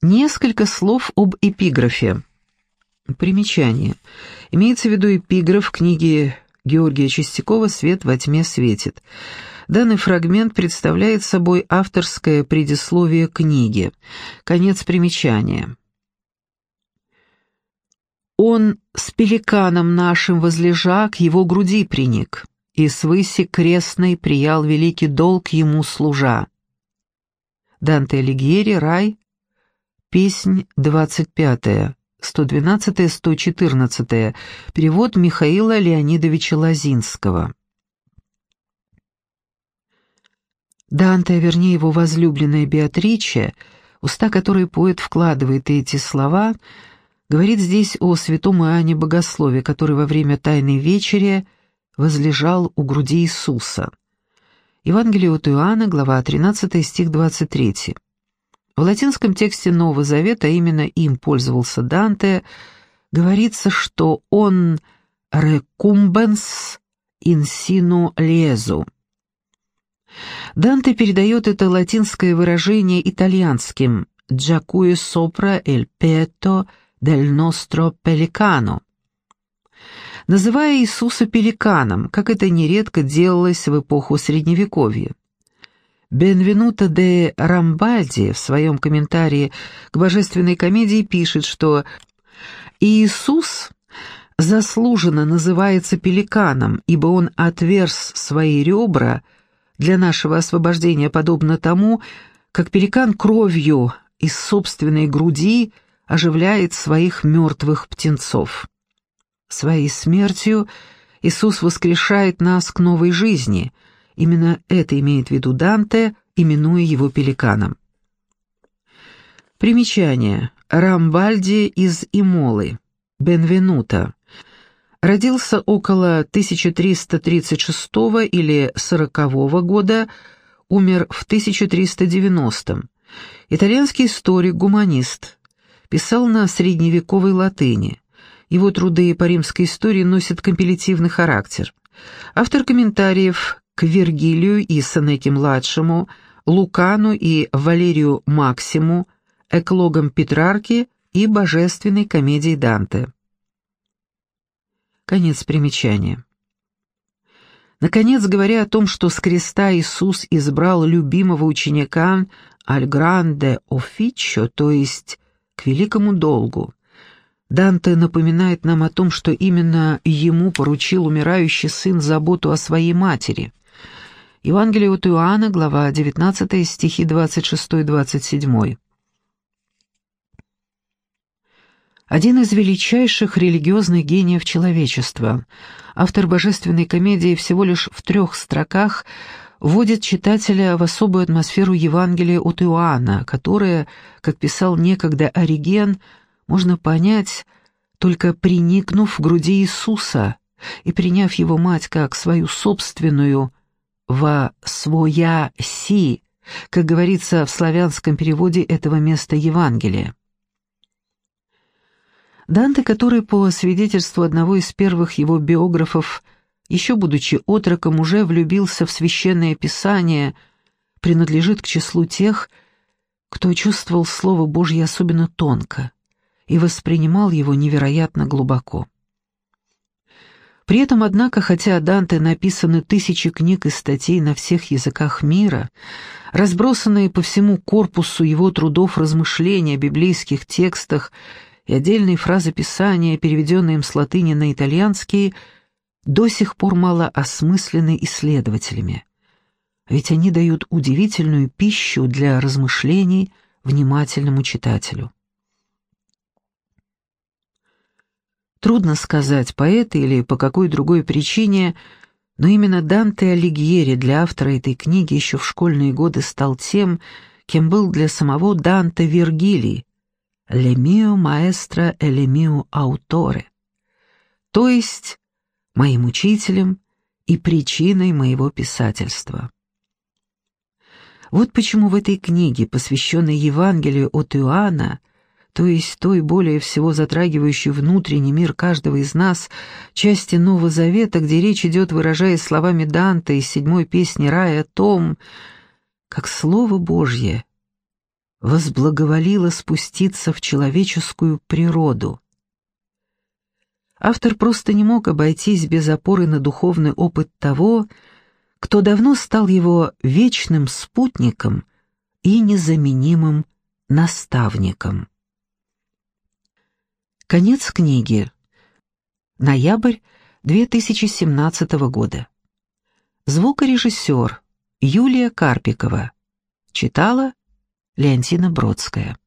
Несколько слов об эпиграфе. Примечание. Имеется в виду эпиграф книги Георгия Чистякова «Свет во тьме светит». Данный фрагмент представляет собой авторское предисловие книги. Конец примечания. «Он с пеликаном нашим возлежа к его груди приник, и свыси крестной приял великий долг ему служа». Данте Алигьери, «Рай», песнь двадцать пятая. 112-114, перевод Михаила Леонидовича Лозинского. Данте, а вернее его возлюбленная Беатриче, уста которой поэт вкладывает эти слова, говорит здесь о святом Иоанне Богослове, который во время Тайной Вечери возлежал у груди Иисуса. Евангелие от Иоанна, глава 13, стих 23. В латинском тексте Нового Завета, именно им пользовался Данте, говорится, что он «recumbenс in sinu lesu». Данте передает это латинское выражение итальянским «giacue sopra il petto del nostro pelicano», называя Иисуса пеликаном, как это нередко делалось в эпоху Средневековья. Бенвенуто де Рамбальди в своем комментарии к божественной комедии пишет, что Иисус заслуженно называется пеликаном, ибо он отверз свои ребра для нашего освобождения, подобно тому, как пеликан кровью из собственной груди оживляет своих мертвых птенцов. Своей смертью Иисус воскрешает нас к новой жизни — Именно это имеет в виду Данте, именуя его пеликаном. Примечание. Рамбальди из Имолы. Бенвенуто. Родился около 1336 или 40 года, умер в 1390 Итальянский историк-гуманист. Писал на средневековой латыни. Его труды по римской истории носят компилятивный характер. Автор комментариев к Вергилию и Сенеке-младшему, Лукану и Валерию Максиму, эклогам Петрарки и божественной комедии Данте. Конец примечания. Наконец, говоря о том, что с креста Иисус избрал любимого ученика «Аль гранде офичо», то есть «к великому долгу», Данте напоминает нам о том, что именно ему поручил умирающий сын заботу о своей матери. Евангелие от Иоанна, глава 19, стихи 26-27. Один из величайших религиозных гениев человечества, автор божественной комедии всего лишь в трех строках вводит читателя в особую атмосферу Евангелия от Иоанна, которое, как писал некогда Ориген, можно понять, только приникнув к груди Иисуса и приняв его мать как свою собственную, во своя си, как говорится в славянском переводе этого места Евангелия. Данте, который, по свидетельству одного из первых его биографов, еще будучи отроком, уже влюбился в священное писание, принадлежит к числу тех, кто чувствовал Слово Божье особенно тонко и воспринимал его невероятно глубоко. При этом, однако, хотя о Данте написаны тысячи книг и статей на всех языках мира, разбросанные по всему корпусу его трудов размышления о библейских текстах и отдельные фразы Писания, переведенные им с латыни на итальянский, до сих пор мало осмыслены исследователями. Ведь они дают удивительную пищу для размышлений внимательному читателю. Трудно сказать, по этой или по какой другой причине, но именно Данте Алигьери для автора этой книги еще в школьные годы стал тем, кем был для самого Данте Вергилий, «Le mio maestro e le mio autore», то есть моим учителем и причиной моего писательства. Вот почему в этой книге, посвященной Евангелию от Иоанна, то есть той более всего затрагивающей внутренний мир каждого из нас, части Нового Завета, где речь идет, выражаясь словами Данте из седьмой песни рая, о том, как Слово Божье возблаговолило спуститься в человеческую природу. Автор просто не мог обойтись без опоры на духовный опыт того, кто давно стал его вечным спутником и незаменимым наставником. Конец книги. Ноябрь 2017 года. Звукорежиссер Юлия Карпикова. Читала Леонтина Бродская.